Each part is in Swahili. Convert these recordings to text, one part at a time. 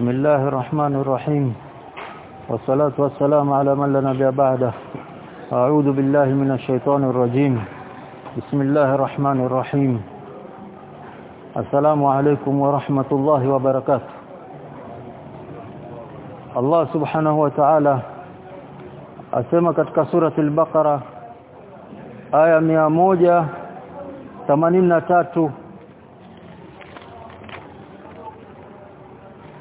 بسم الله الرحمن الرحيم. والصلاة والسلام على من لا نبي بعده. أعوذ بالله من الشيطان الرجيم. بسم الله الرحمن الرحيم. السلام عليكم ورحمة الله وبركاته. الله سبحانه وتعالى ta'ala كسورة البقرة آية مياموجة تمانين aya 183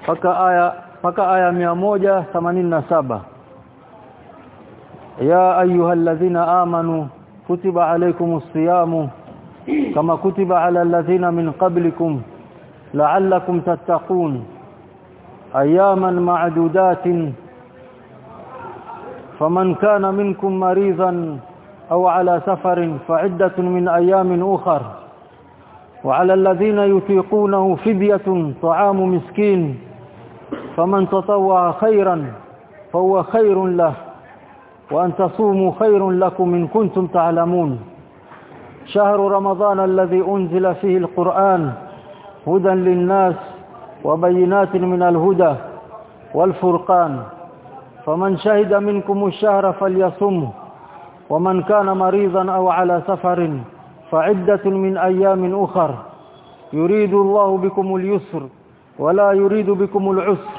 mpaka aya mpaka aya 187 ya ayyuhalladhina amanu kutiba alaykumus siyamu kama kutiba ala alladhina min qablikum la'allakum tattaqun ayaman ma'dudatin faman kana minkum maridan aw ala safarin fa'iddatun min ayamin ukhra وعلى الذين يطيقونه فدية طعام مسكين فمن تطوع خيرا فهو خير له وأن تصوموا خير لكم إن كنتم تعلمون. شهر رمضان الذي أنزل فيه القرآن هدى للناس وبينات من الهدى والفرقان. فمن شهد منكم الشهر فليصمه ومن كان مريضا أو على سفر فعدة من أيام أخر. يريد الله بكم اليسر ولا يريد بكم العسر.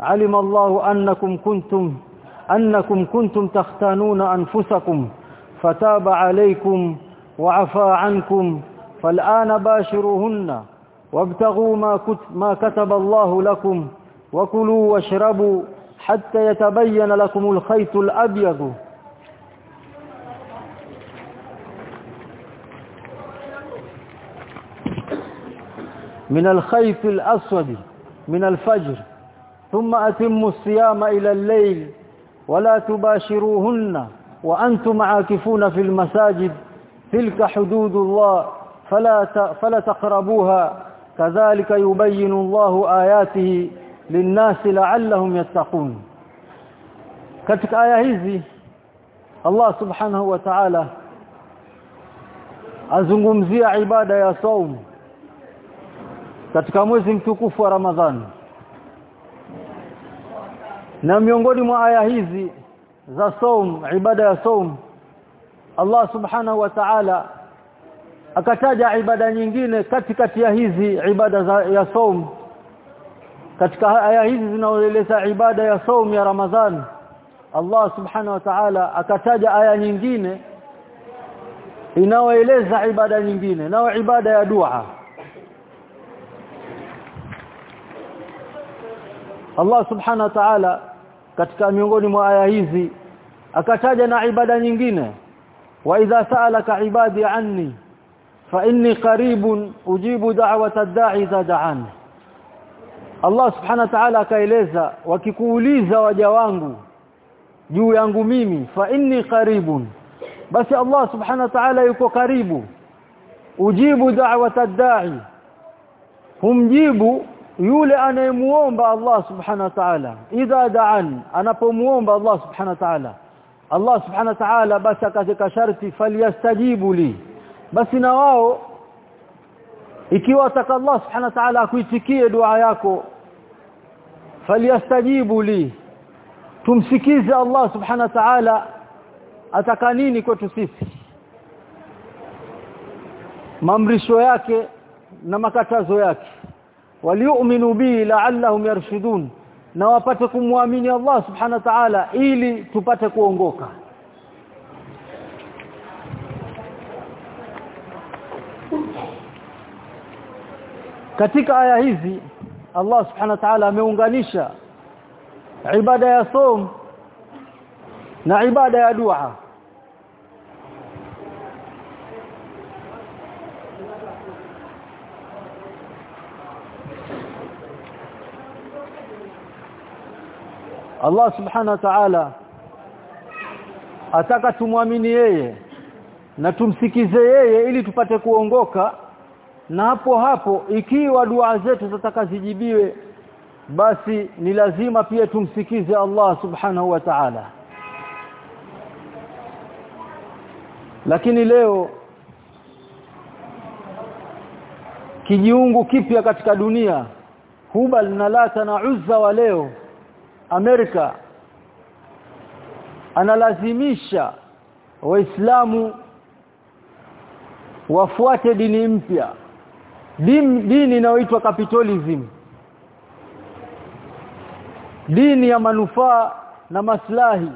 علم الله أنكم كنتم أنكم كنتم تختانون أنفسكم فتاب عليكم وعفى عنكم فالآن باشروهن وابتغوا ما, ما كتب الله لكم وكلوا واشربوا حتى يتبين لكم الخيط الأبيض. من الخيط الأسود من الفجر. ثم أتموا الصيام إلى الليل ولا تباشروهن وأنتم عاكفون في المساجد تلك حدود الله فلا فلا تقربوها كذلك يبين الله آياته للناس لعلهم يتقون. katika aya hizi Allah subhanahu wa ta'ala azungumzia ibada ya saum katika mwezi mtukufu Ramadhani na miongoni mwa aya hizi za saum ibada ya saum Allah subhanahu wa ta'ala akataja ibada nyingine katikati ya hizi ibada za, ya saum. Katika aya hizi zinaoeleza ibada ya saum ya Ramadhan Allah subhanahu wa ta'ala akataja aya nyingine inaoeleza ibada nyingine nao ibada ya dua. Allah subhanahu wa ta'ala katika miongoni mwa aya hizi akataja na ibada nyingine. Wa idha sa'alaka ibadi anni fa inni qaribun ujibu da'wata ad-da'i idha da'an. Allah subhanahu wa ta'ala akaeleza wakikuuliza waja wangu juu yangu mimi fa inni qaribun basi Allah subhanahu wa ta'ala yuko karibu. Ujibu da'wata ad-da'i humjibu yule anayemuomba Allah subhanahu wa ta'ala idha da'an anapomuomba Allah subhanahu wa ta'ala Allah subhanahu wa ta'ala basi akaweka sharti falyastajibu li. Basi na wao ikiwa ataka Allah subhanahu wa ta'ala akuitikie dua yako falyastajibu li. Tumsikize Allah subhanahu wa ta'ala ataka nini kwetu sisi? Mamrisho yake na makatazo yake waliu'minu bi la'allahum yarshudun na wapate kumwamini Allah subhanahu wa ta'ala ili tupate kuongoka. Katika aya hizi Allah subhanahu wa ta'ala ameunganisha ibada ya som na ibada ya dua Allah subhanahu wa ta'ala ataka tumwamini yeye na tumsikize yeye ili tupate kuongoka na hapo hapo ikiwa dua zetu zitataka zijibiwe basi ni lazima pia tumsikize Allah subhanahu wa ta'ala. Lakini leo kijiungu kipya katika dunia Hubal na Lata na Uzza wa leo Amerika analazimisha waislamu wafuate dini mpya. Dini, dini inayoitwa capitalism. Dini ya manufaa na maslahi.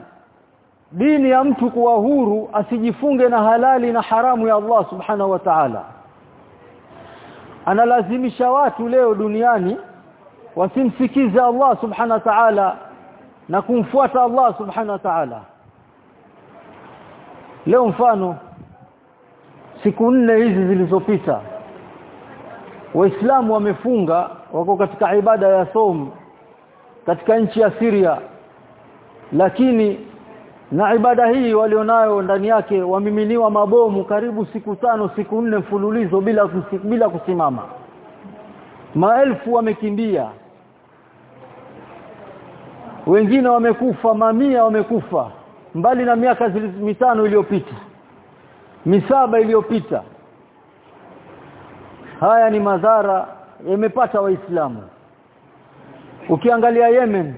Dini ya mtu kuwa huru asijifunge na halali na haramu ya Allah subhanahu wa ta'ala. Analazimisha watu leo duniani wasimsikize Allah subhanahu wa ta'ala na kumfuata Allah subhanahu wa ta'ala. Leo mfano siku nne hizi zilizopita waislamu wamefunga wako katika ibada ya som katika nchi ya Syria. Lakini na ibada hii walionayo ndani yake wamiminiwa mabomu karibu siku tano siku nne mfululizo bila bila kusimama maelfu wamekimbia. Wengine wamekufa mamia wamekufa. Mbali na miaka mitano iliyopita misaba iliyopita haya ni madhara yamepata waislamu. Ukiangalia Yemen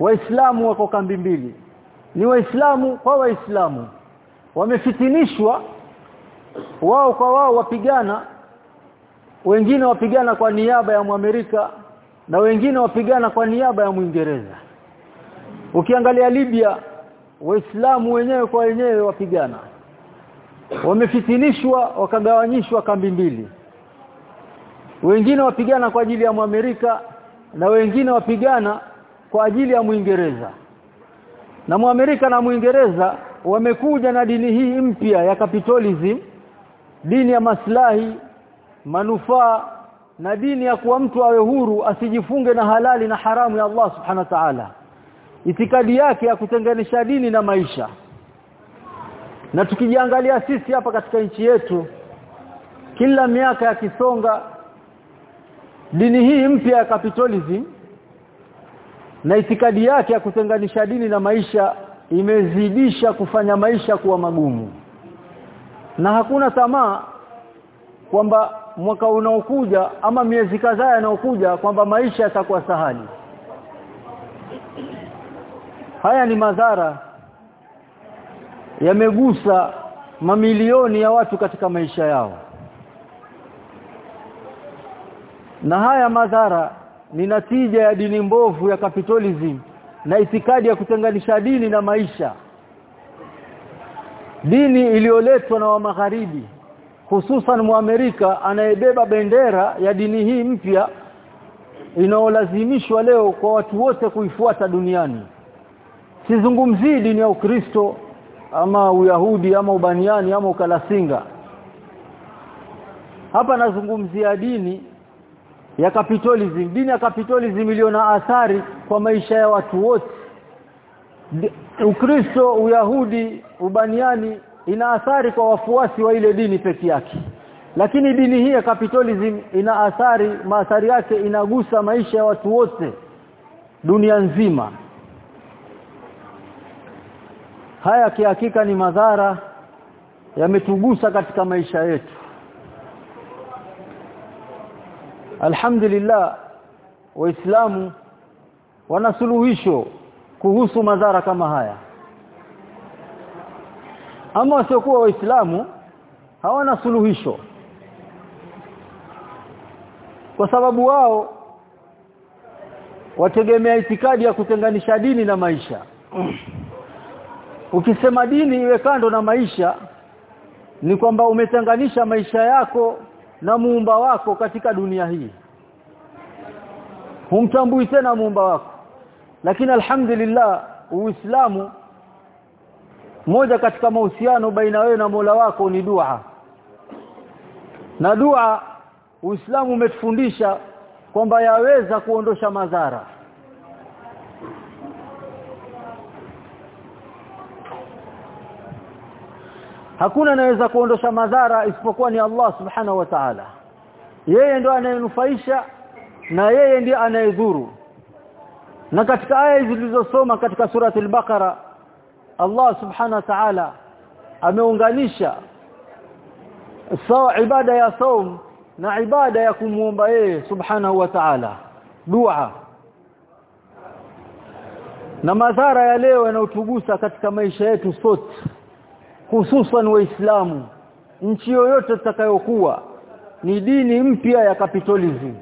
waislamu wako kambi mbili. Ni waislamu kwa waislamu. Wamefitinishwa wao kwa wao wapigana wengine wapigana kwa niaba ya Mwamerika na wengine wapigana kwa niaba ya Mwingereza. Ukiangalia Libya waislamu wenyewe kwa wenyewe wapigana. Wamefitinishwa wakagawanyishwa kambi mbili. Wengine wapigana kwa ajili ya Mwamerika na wengine wapigana kwa ajili ya Mwingereza. Na Mwamerika na Mwingereza wamekuja na dini hii mpya ya capitalism dini ya maslahi manufaa na dini ya kuwa mtu awe huru asijifunge na halali na haramu ya Allah subhanahu wa ta'ala. Itikadi yake ya kutenganisha dini na maisha. Na tukijiangalia sisi hapa katika nchi yetu kila miaka ya kisonga dini hii mpya ya capitalism na itikadi yake ya kutenganisha dini na maisha imezidisha kufanya maisha kuwa magumu. Na hakuna tamaa kwamba mwaka unaokuja ama miezi kadhaa inayokuja kwamba maisha yatakuwa sahali haya ni madhara yamegusa mamilioni ya watu katika maisha yao. Na haya madhara ni natija ya dini mbovu ya capitalism na itikadi ya kutenganisha dini na maisha. Dini iliyoletwa na wa magharibi hususan muamerika anayebeba bendera ya dini hii mpya inaolazimishwa leo kwa watu wote kuifuata duniani. Sizungumzii dini ya Ukristo ama Uyahudi ama Ubaniani ama Ukalasinga hapa nazungumzia dini ya capitalism. Dini ya capitalism iliyo na athari kwa maisha ya watu wote. Ukristo Uyahudi Ubaniani ina athari kwa wafuasi wa ile dini peke yake. Lakini dini hii ya capitalism ina athari maathari yake inagusa maisha ya watu wote dunia nzima. Haya kihakika ni madhara yametugusa katika maisha yetu. Alhamdulillah waislamu wana suluhisho kuhusu madhara kama haya ama wasiokuwa waislamu hawana suluhisho. Kwa sababu wao wategemea itikadi ya kutenganisha dini na maisha. Ukisema dini iwe kando na maisha ni kwamba umetenganisha maisha yako na muumba wako katika dunia hii. Humtambui tena muumba wako. Lakini alhamdulillah uislamu moja katika mahusiano baina wewe na Mola wako ni dua na dua Uislamu umetufundisha kwamba yaweza kuondosha madhara Hakuna anaweza kuondosha madhara isipokuwa ni Allah Subhanahu wa Ta'ala. Yeye ndo anayenufaisha na yeye ndiye anayedhuru. Na katika aya zilizosoma katika suratul Baqara Allah subhanahu wa ta'ala ameunganisha sawa ibada ya saum na ibada ya kumuomba yeye subhanahu wa ta'ala. Dua. Na madhara ya leo yanayotugusa katika maisha yetu sote hususan waislamu. Nchi yoyote itakayokuwa ni dini mpya ya capitalism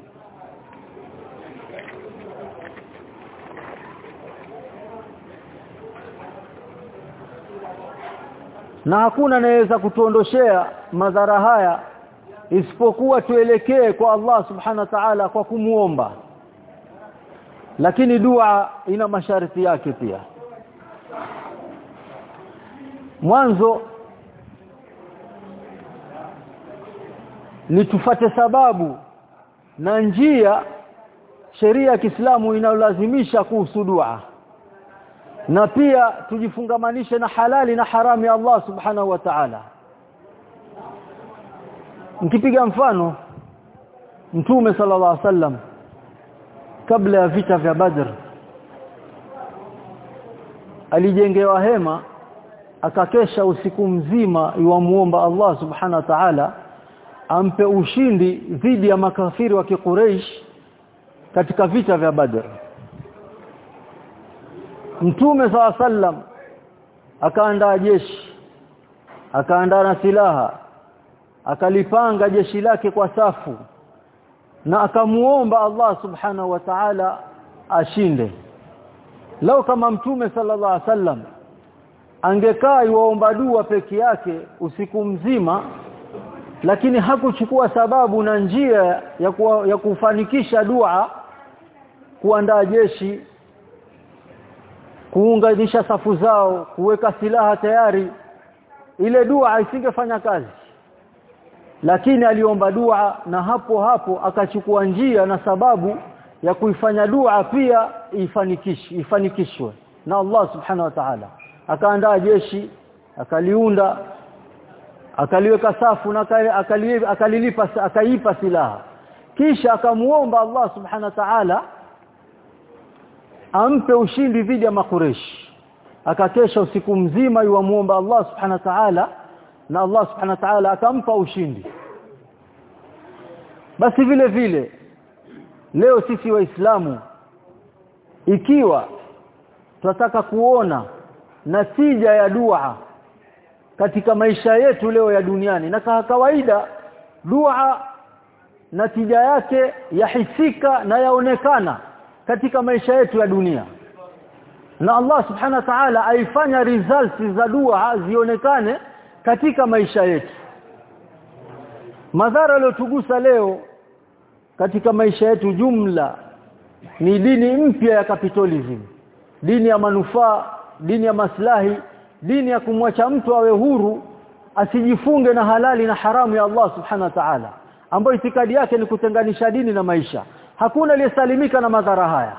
na hakuna anayeweza kutuondoshea madhara haya isipokuwa tuelekee kwa Allah subhana wa ta'ala kwa kumuomba. Lakini dua ina masharti yake pia. Mwanzo ni tufate sababu na njia sheria ya Kiislamu inalazimisha kuhusu dua na pia tujifungamanishe na halali na haramu ya Allah subhanahu wa ta'ala. Mkipiga mfano mtume sallallahu alaihi wasallam kabla ya vita vya Badr alijengewa hema akakesha usiku mzima yuamuomba Allah subhanahu wa ta'ala ampe ushindi dhidi ya makafiri wa Quraysh katika vita vya Badr Mtume saw sallam akaandaa jeshi akaandaa na silaha akalipanga jeshi lake kwa safu na akamuomba Allah subhanahu wa ta'ala ashinde. Lao kama mtume sallallahu alaihi wasallam angekaa iwaomba dua peke yake usiku mzima lakini hakuchukua sababu na njia ya, kuwa, ya kufanikisha dua kuandaa jeshi kuunganisha safu zao kuweka silaha tayari ile dua isingefanya kazi. Lakini aliomba dua na hapo hapo akachukua njia na sababu ya kuifanya dua pia ifanikishi ifanikishwe na Allah subhanahu wa ta'ala. Akaandaa jeshi akaliunda akaliweka safu na akalilipa akaipa silaha. Kisha akamuomba Allah subhanahu wa ta'ala ampe ushindi dhidi ya makureshi akakesha usiku mzima yuamuomba Allah subhanahu wa ta'ala na Allah subhanahu wa ta'ala akampa ushindi. Basi vile vile leo sisi waislamu ikiwa tunataka kuona natija ya dua katika maisha yetu leo ya duniani na kwa kawaida dua natija yake yahisika na yaonekana katika maisha yetu ya dunia. Na Allah subhanahu wa ta'ala aifanya results za dua zionekane katika maisha yetu. Madhara yaliyotugusa leo katika maisha yetu jumla ni dini mpya ya capitalism. Dini ya manufaa dini ya maslahi dini ya kumwacha mtu awe huru asijifunge na halali na haramu ya Allah subhanahu wa ta'ala ambayo itikadi yake ni kutenganisha dini na maisha hakuna aliyesalimika na madhara haya.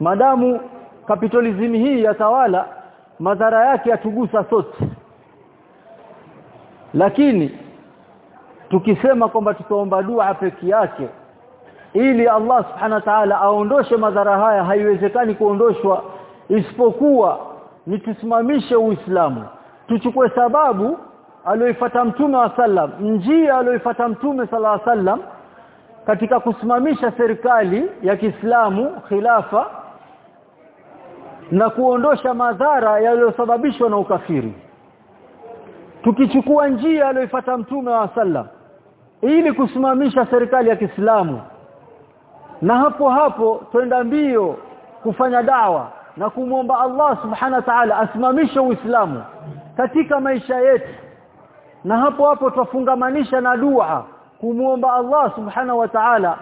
Madamu capitalism hii ya tawala madhara yake yatugusa sote. Lakini tukisema kwamba tutaomba dua peke yake ili Allah subhana wa ta'ala aondoshe madhara haya haiwezekani kuondoshwa isipokuwa ni tusimamishe Uislamu. Tuchukue sababu aliyoifuata mtume wa sallam njia aliyoifuata mtume sallallahu alaihi sallam katika kusimamisha serikali ya Kiislamu khilafa na kuondosha madhara yaliyosababishwa na ukafiri. Tukichukua njia aliyofuata mtume wa sallam ili kusimamisha serikali ya Kiislamu na hapo hapo twenda mbio kufanya dawa na kumwomba Allah subhana wa ta'ala asimamishe Uislamu katika maisha yetu. Na hapo hapo twafungamanisha na dua kumuomba Allah subhana wa ta'ala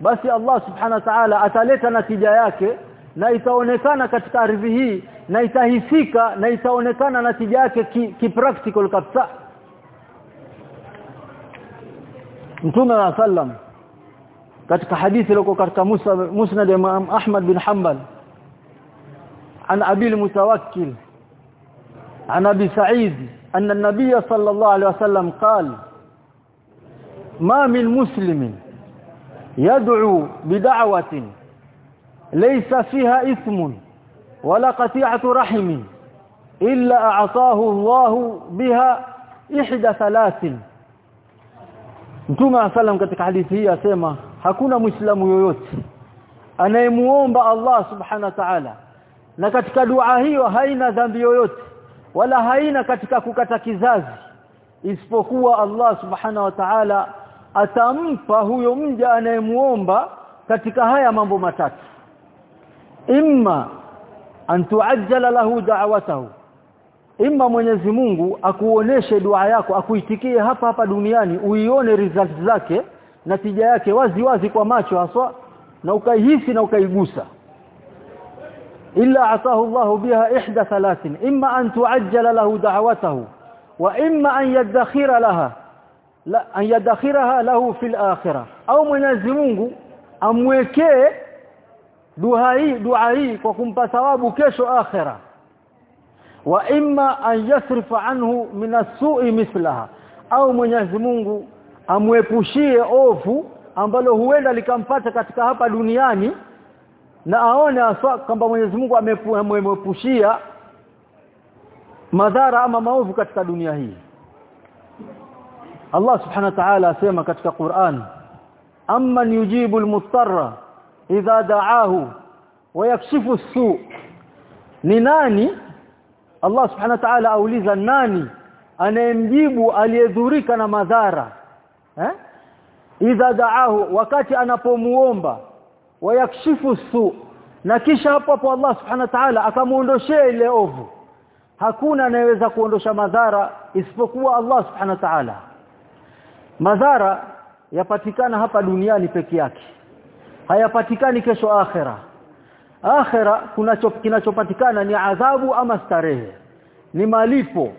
basi Allah subhana wa ta'ala ataleta natija yake na itaonekana katika ardhi hii na itahisika na itaonekana natija yake kipractical ki, ki kabisa. Mtume wa sallam katika hadithi iliyoko katika Musa Musnad Imam Ahmad bin Hanbal an Abi al-Mutawakkil an Abi Sa'id anna an-nabiy sallallahu alayhi wasallam qala ما من مسلم يدعو بدعوة ليس فيها إثم ولا قطيعة رحم إلا أعطاه الله بها إحدى ثلاث. نتوما سلام كتك حديث هي يسيما حكونا مسلم يويوت. أنا يموون الله سبحانه وتعالى. نكتك دعاه وهينا ذنب يويوت. ولا هينا كتك كتك زاز إسفقوا الله سبحانه وتعالى atampa huyo mja anayemuomba katika haya mambo matatu. Imma an tuajjala lahu da'watahu imma Mwenyezi Mungu akuoneshe dua yako akuitikie hapa hapa duniani uione results zake natija yake wazi wazi kwa macho haswa na ukaihisi na ukaigusa. Illa atahu Allah biha ihda thalathin imma an tuajjala lahu da'watahu wa imma an yadakhira laha la an yadakhiraha lahu fil akhirah. Au Mwenyezi Mungu amwekee dua hii dua hii kwa kumpa thawabu kesho akhirah. Wa imma an yasrifa anhu min as-su'i mithlaha. Au Mwenyezi Mungu amwepushie ovu ambalo huenda likampata katika hapa duniani na aone aswa kwamba Mwenyezi Mungu amemwepushia madhara ama maovu katika dunia hii Allah subhanahu wa ta'ala asema katika Qur'an amman yujibu al-muttarra idha da'ahu wa yakshifu as-su' ni nani? Allah subhanahu wa ta'ala auliza nani anayemjibu aliyedhurika na madhara? Eh? Idha da'ahu wakati anapomuomba wayakshifu su na kisha hapo hapo Allah subhanahu wa ta'ala akamuondoshea ile ovu. Hakuna anayeweza kuondosha madhara isipokuwa Allah subhanahu wa ta'ala madhara yapatikana hapa duniani peke yake. Hayapatikani kesho akhera. Akhera kinachopatikana ni adhabu ama starehe. Ni malipo.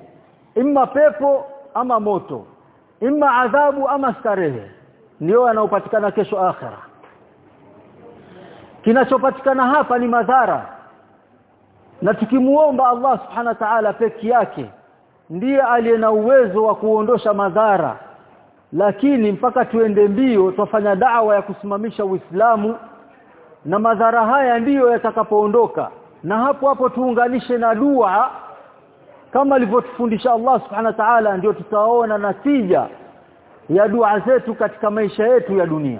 Imma pepo ama moto. Imma adhabu ama starehe. Ndio yanayopatikana kesho akhera. Kinachopatikana hapa ni madhara. Na tukimuomba Allah subhana wa ta'ala peke yake ndiye aliye na uwezo wa kuondosha madhara lakini mpaka tuende mbio tufanya dawa ya kusimamisha Uislamu na madhara haya ndiyo yatakapoondoka na hapo hapo tuunganishe na dua kama alivyotufundisha Allah subhana wa ta'ala ndio tutaona natija ya dua zetu katika maisha yetu ya dunia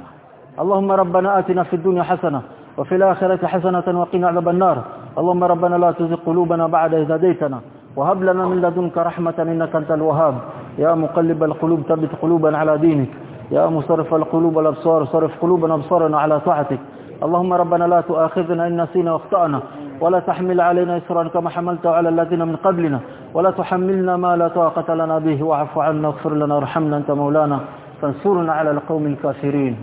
fid dunya hasana wa fil akhirati hasanatan wa qina adhaban nar Allahumma rabbana la tuzigh qulubana ba'da idh hadaytana wa hab lana min ladunka rahmatan innaka antal wahhab muqallibal qulub thabbit qulubana ala dinik ya musarrifal qulub wal absar sarif qulubana absarana ala ta'atik اللهم ربنا لا تؤاخذنا إن نسينا وأخطأنا ولا تحمل علينا إسرا كما حملته على الذين من قبلنا ولا تحملنا ما لا طاقة لنا به. واعف عنا واغفر لنا وارحمنا أنت مولانا. فانصرنا على القوم الكافرين.